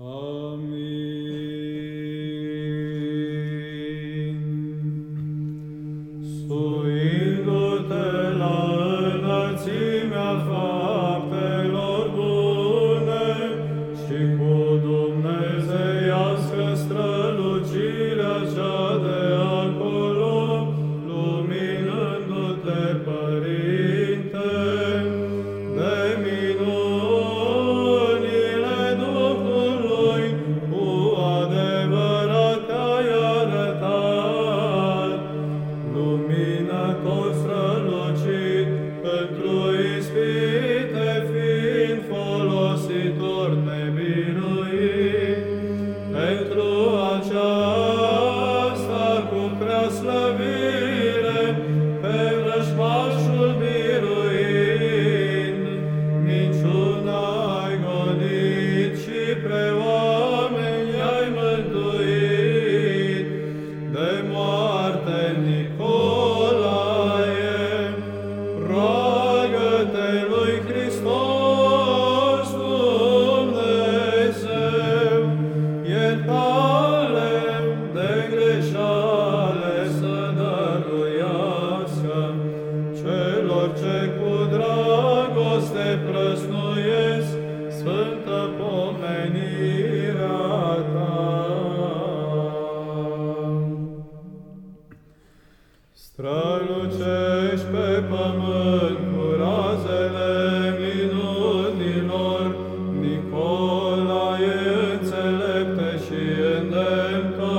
Oh.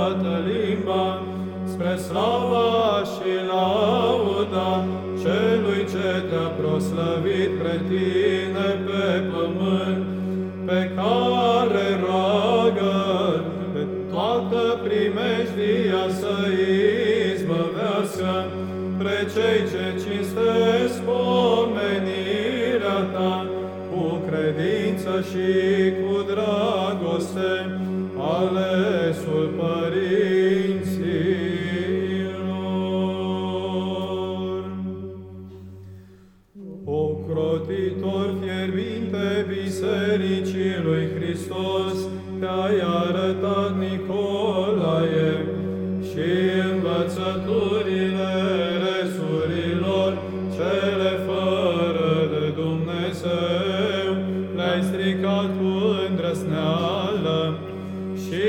toată limba, spre slava și lauda celui ce te-a proslăvit pe tine pe pământ, pe care roagă pe toată primejdia să izbăvească pre cei ce cinstesc pomenirea ta cu credință și cu Ocrotitor fierbinte Bisericii lui Hristos, te-ai arătat, Nicolae, și învățăturile resurilor cele fără de Dumnezeu le-ai stricat cu îndrăsneală și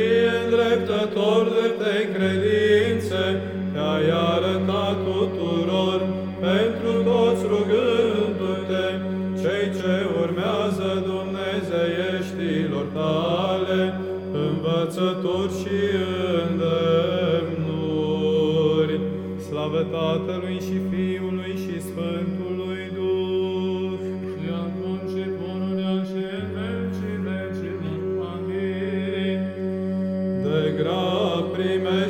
îndreptător de credințe tale, învățături și îndemnuri. Slavă Tatălui și Fiului și Sfântului Duh. Și acum și pururea și în vecii. Amin. De grab primești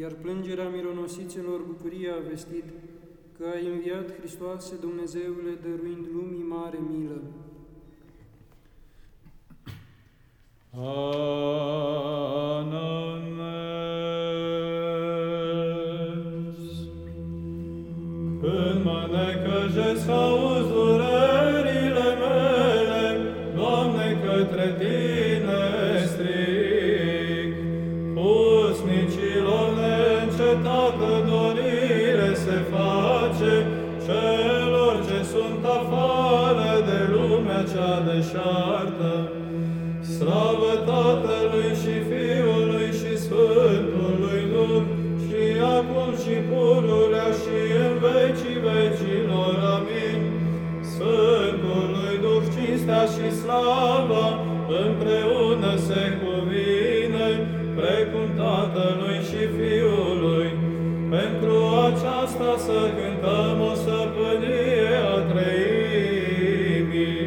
iar plângerea mironosiților bucurie a vestit că ai înviat Hristoase Dumnezeule, dăruind lumii mare milă. aceasta să cântăm o stăpânie a treimii.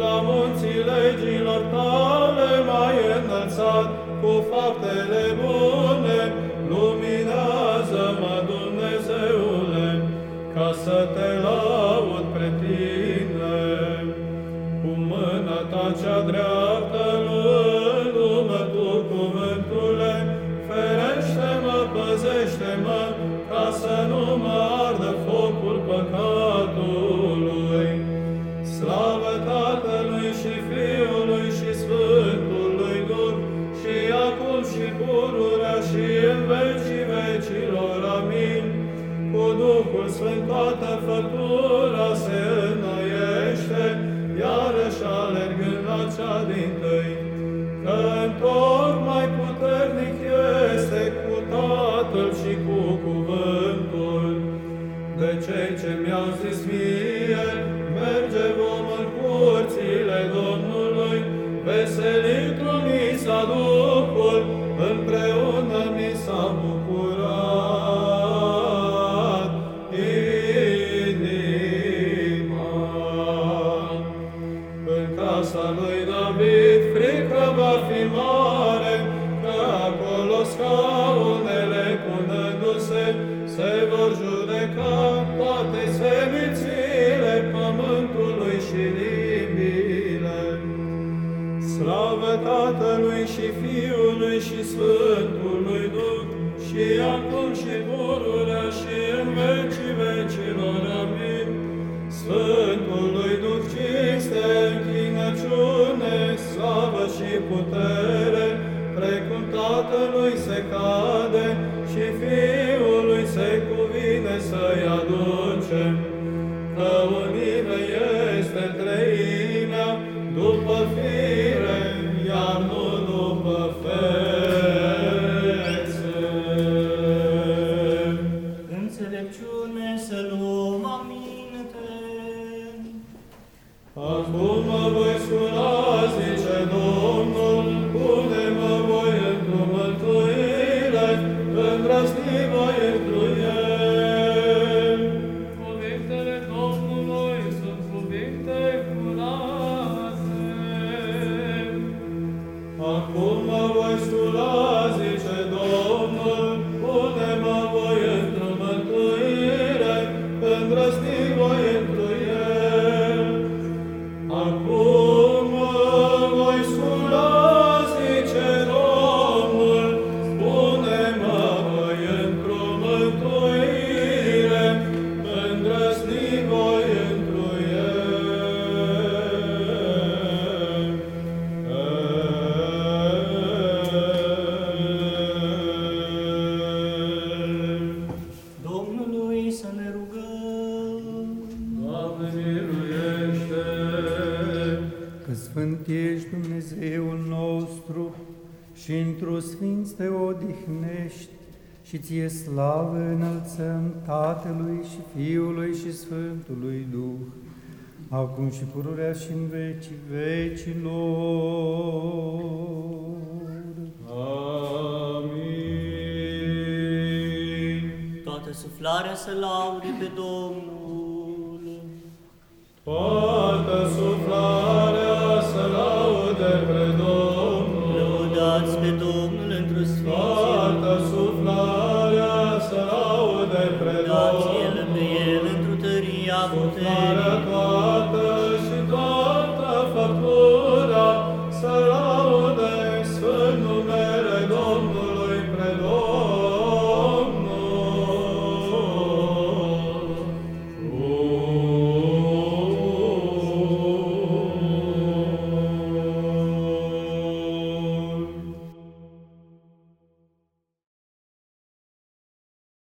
La munții legilor tale mai înălțat, cu faptele bune, luminează-mă, Dumnezeule, ca să te laud pe tine. Cu mâna ta cea dreaptă Tatălui și Fiului și Sfântului Duh, și acum și pururea și în vecii vecilor. Amin. Cu Duhul Sfânt toată făptura se Tatălui și Domnul, pune-mă Sfânt ești Dumnezeul nostru și într-o sfinț te odihnești și ție slavă înălțăm Tatălui și Fiului și Sfântului Duh, acum și pururea și în vecii vecilor. Amin. Toată suflarea să laude pe Domnul. Toată suflarea